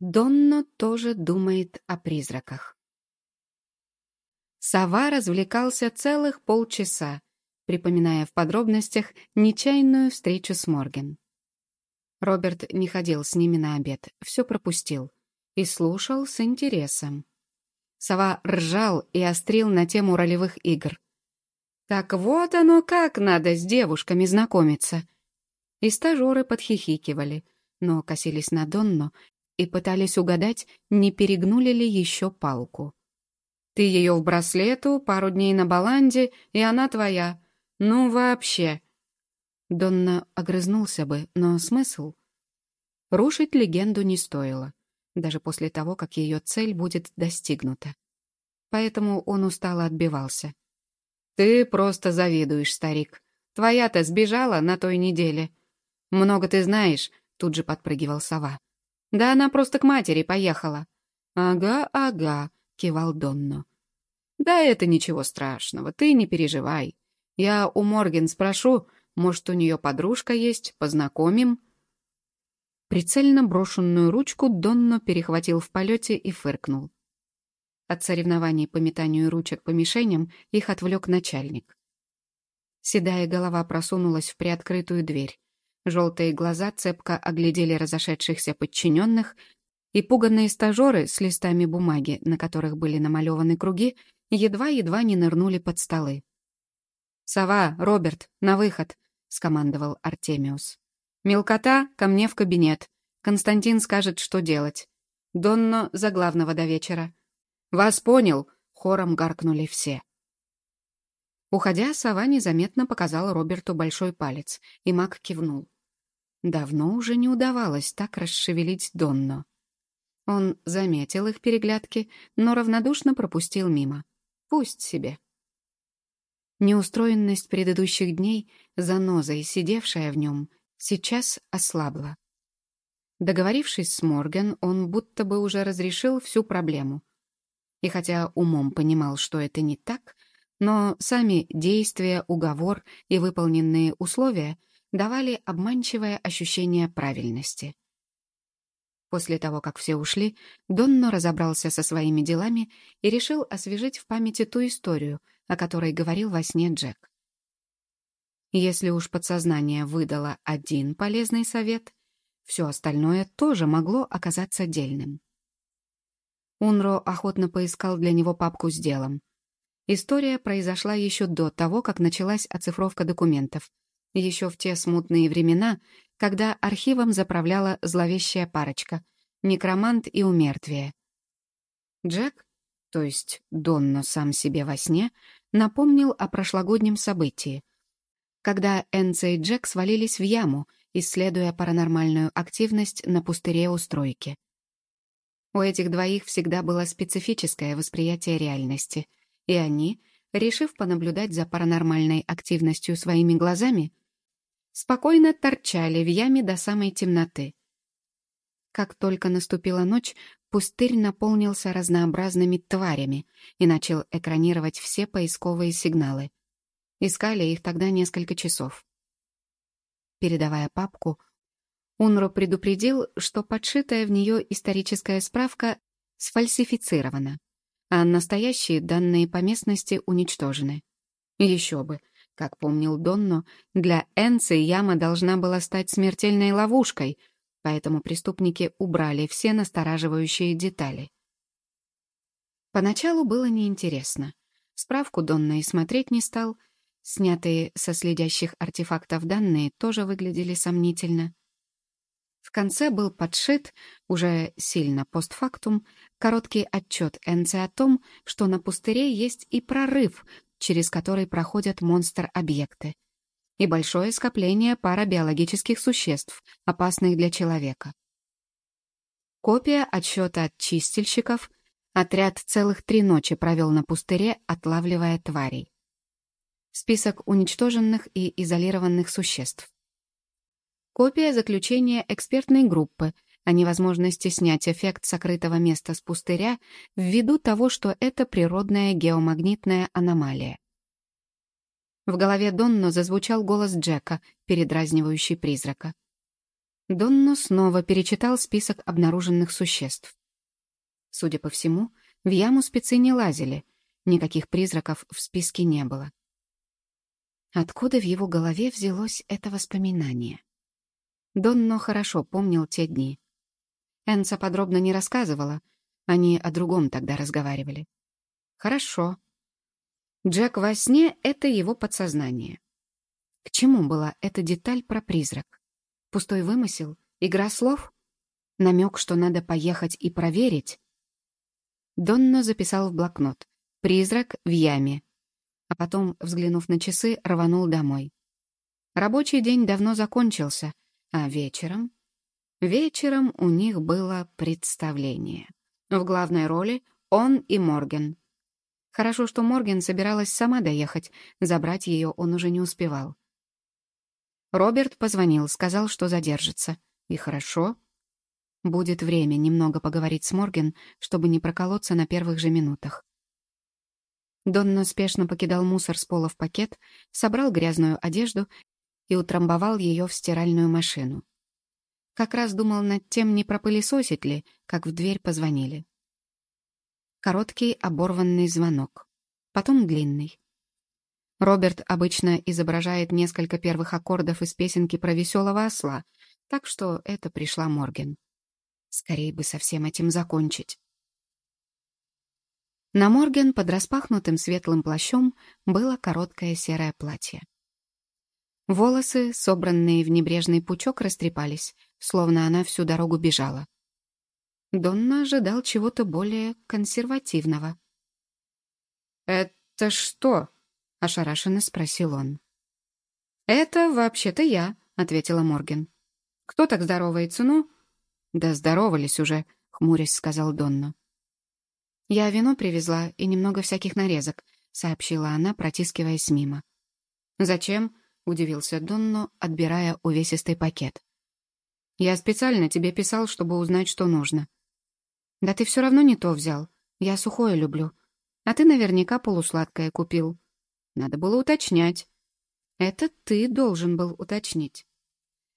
Донно тоже думает о призраках. Сова развлекался целых полчаса, припоминая в подробностях нечаянную встречу с Морген. Роберт не ходил с ними на обед, все пропустил и слушал с интересом. Сова ржал и острил на тему ролевых игр. «Так вот оно как надо с девушками знакомиться!» И стажеры подхихикивали, но косились на Донно и пытались угадать, не перегнули ли еще палку. «Ты ее в браслету, пару дней на баланде, и она твоя. Ну, вообще!» Донна огрызнулся бы, но смысл? Рушить легенду не стоило, даже после того, как ее цель будет достигнута. Поэтому он устало отбивался. «Ты просто завидуешь, старик. Твоя-то сбежала на той неделе. Много ты знаешь», — тут же подпрыгивал сова. «Да она просто к матери поехала». «Ага, ага», — кивал Донно. «Да это ничего страшного, ты не переживай. Я у Морген спрошу, может, у нее подружка есть, познакомим?» Прицельно брошенную ручку Донно перехватил в полете и фыркнул. От соревнований по метанию ручек по мишеням их отвлек начальник. Седая голова просунулась в приоткрытую дверь. Желтые глаза цепко оглядели разошедшихся подчиненных, и пуганные стажеры с листами бумаги, на которых были намалеваны круги, едва-едва не нырнули под столы. «Сова, Роберт, на выход!» — скомандовал Артемиус. «Мелкота, ко мне в кабинет. Константин скажет, что делать. Донно за главного до вечера. «Вас понял!» — хором гаркнули все. Уходя, сова незаметно показала Роберту большой палец, и маг кивнул. Давно уже не удавалось так расшевелить Донно. Он заметил их переглядки, но равнодушно пропустил мимо. Пусть себе. Неустроенность предыдущих дней, занозой, сидевшая в нем, сейчас ослабла. Договорившись с Морган, он будто бы уже разрешил всю проблему — и хотя умом понимал, что это не так, но сами действия, уговор и выполненные условия давали обманчивое ощущение правильности. После того, как все ушли, Донно разобрался со своими делами и решил освежить в памяти ту историю, о которой говорил во сне Джек. Если уж подсознание выдало один полезный совет, все остальное тоже могло оказаться дельным. Унро охотно поискал для него папку с делом. История произошла еще до того, как началась оцифровка документов. Еще в те смутные времена, когда архивом заправляла зловещая парочка — некромант и умертвие. Джек, то есть Донно сам себе во сне, напомнил о прошлогоднем событии, когда Энце и Джек свалились в яму, исследуя паранормальную активность на пустыре у стройки. У этих двоих всегда было специфическое восприятие реальности, и они, решив понаблюдать за паранормальной активностью своими глазами, спокойно торчали в яме до самой темноты. Как только наступила ночь, пустырь наполнился разнообразными тварями и начал экранировать все поисковые сигналы. Искали их тогда несколько часов. Передавая папку, Унро предупредил, что подшитая в нее историческая справка сфальсифицирована, а настоящие данные по местности уничтожены. Еще бы, как помнил Донно, для Энци яма должна была стать смертельной ловушкой, поэтому преступники убрали все настораживающие детали. Поначалу было неинтересно. Справку Донно и смотреть не стал, снятые со следящих артефактов данные тоже выглядели сомнительно. В конце был подшит, уже сильно постфактум, короткий отчет Энци о том, что на пустыре есть и прорыв, через который проходят монстр-объекты, и большое скопление парабиологических существ, опасных для человека. Копия отчета от чистильщиков. Отряд целых три ночи провел на пустыре, отлавливая тварей. Список уничтоженных и изолированных существ. Копия заключения экспертной группы о невозможности снять эффект сокрытого места с пустыря ввиду того, что это природная геомагнитная аномалия. В голове Донно зазвучал голос Джека, передразнивающий призрака. Донно снова перечитал список обнаруженных существ. Судя по всему, в яму спецы не лазили, никаких призраков в списке не было. Откуда в его голове взялось это воспоминание? Донно хорошо помнил те дни. Энца подробно не рассказывала, они о другом тогда разговаривали. Хорошо. Джек во сне — это его подсознание. К чему была эта деталь про призрак? Пустой вымысел? Игра слов? Намек, что надо поехать и проверить? Донно записал в блокнот. «Призрак в яме». А потом, взглянув на часы, рванул домой. Рабочий день давно закончился, а вечером... Вечером у них было представление. В главной роли он и Морген. Хорошо, что Морген собиралась сама доехать, забрать ее он уже не успевал. Роберт позвонил, сказал, что задержится. И хорошо. Будет время немного поговорить с Морген, чтобы не проколоться на первых же минутах. Донна спешно покидал мусор с пола в пакет, собрал грязную одежду и утрамбовал ее в стиральную машину. Как раз думал над тем, не пропылесосить ли, как в дверь позвонили. Короткий оборванный звонок. Потом длинный. Роберт обычно изображает несколько первых аккордов из песенки про веселого осла, так что это пришла Морген. Скорей бы со всем этим закончить. На Морген под распахнутым светлым плащом было короткое серое платье. Волосы, собранные в небрежный пучок, растрепались, словно она всю дорогу бежала. Донна ожидал чего-то более консервативного. «Это что?» — ошарашенно спросил он. «Это вообще-то я», — ответила Морген. «Кто так здоровается, ну?» «Да здоровались уже», — хмурясь сказал Донна. «Я вино привезла и немного всяких нарезок», — сообщила она, протискиваясь мимо. «Зачем?» — удивился Донно, отбирая увесистый пакет. «Я специально тебе писал, чтобы узнать, что нужно». «Да ты все равно не то взял. Я сухое люблю. А ты наверняка полусладкое купил. Надо было уточнять». «Это ты должен был уточнить».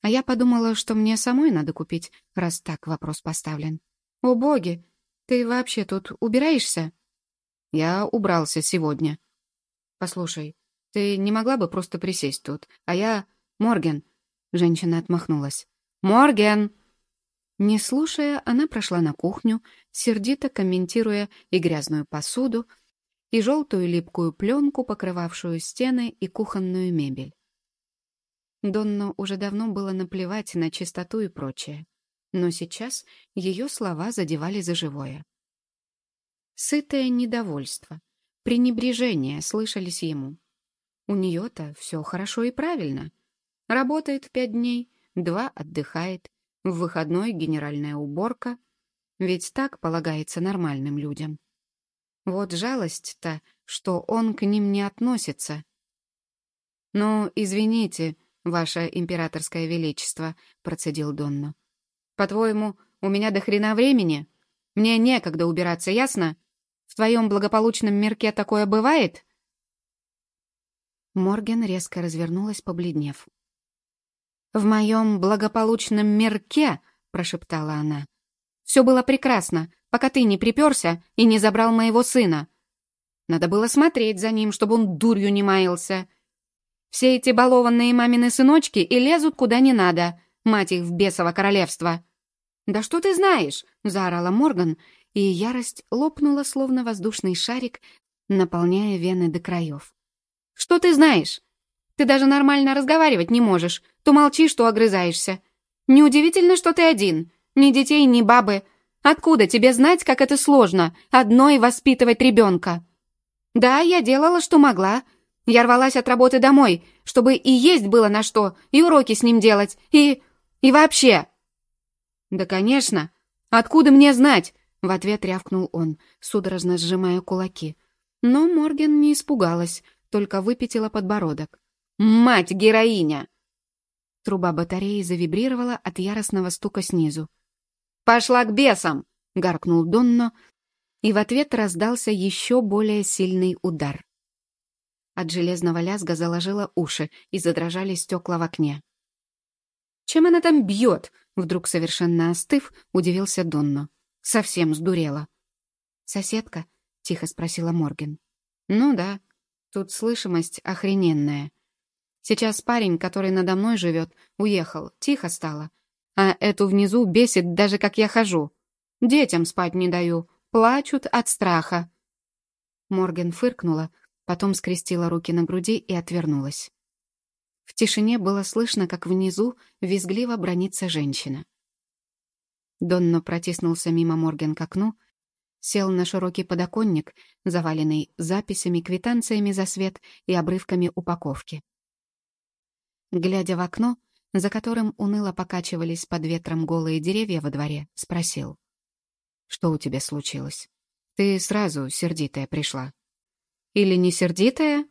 А я подумала, что мне самой надо купить, раз так вопрос поставлен. «О, боги! Ты вообще тут убираешься?» «Я убрался сегодня». «Послушай, ты не могла бы просто присесть тут, а я...» «Морген!» Женщина отмахнулась. «Морген!» Не слушая, она прошла на кухню, сердито комментируя и грязную посуду, и желтую липкую пленку, покрывавшую стены и кухонную мебель. Донно уже давно было наплевать на чистоту и прочее, но сейчас ее слова задевали за живое. Сытое недовольство, пренебрежение слышались ему. У нее-то все хорошо и правильно. Работает пять дней, два отдыхает, в выходной генеральная уборка. Ведь так полагается нормальным людям. Вот жалость-то, что он к ним не относится. «Ну, извините», «Ваше императорское величество», — процедил Донно. «По-твоему, у меня до хрена времени? Мне некогда убираться, ясно? В твоем благополучном мирке такое бывает?» Морген резко развернулась, побледнев. «В моем благополучном мирке», — прошептала она, — «все было прекрасно, пока ты не приперся и не забрал моего сына. Надо было смотреть за ним, чтобы он дурью не маялся. Все эти балованные мамины сыночки и лезут куда не надо, мать их в бесово королевство. «Да что ты знаешь?» — заорала Морган, и ярость лопнула, словно воздушный шарик, наполняя вены до краев. «Что ты знаешь? Ты даже нормально разговаривать не можешь, то молчишь, то огрызаешься. Неудивительно, что ты один, ни детей, ни бабы. Откуда тебе знать, как это сложно, одной воспитывать ребенка?» «Да, я делала, что могла», я рвалась от работы домой, чтобы и есть было на что, и уроки с ним делать, и... и вообще!» «Да, конечно! Откуда мне знать?» — в ответ рявкнул он, судорожно сжимая кулаки. Но Морген не испугалась, только выпятила подбородок. «Мать-героиня!» Труба батареи завибрировала от яростного стука снизу. «Пошла к бесам!» — гаркнул Донно, и в ответ раздался еще более сильный удар. От железного лязга заложило уши и задрожали стекла в окне. Чем она там бьет?» Вдруг совершенно остыв, удивился Донно. «Совсем сдурела». «Соседка?» — тихо спросила Морген. «Ну да, тут слышимость охрененная. Сейчас парень, который надо мной живет, уехал, тихо стало. А эту внизу бесит даже как я хожу. Детям спать не даю, плачут от страха». Морген фыркнула, потом скрестила руки на груди и отвернулась. В тишине было слышно, как внизу визгливо бронится женщина. Донно протиснулся мимо Морген к окну, сел на широкий подоконник, заваленный записями, квитанциями за свет и обрывками упаковки. Глядя в окно, за которым уныло покачивались под ветром голые деревья во дворе, спросил. «Что у тебя случилось? Ты сразу сердитая пришла». «Или не сердитая?»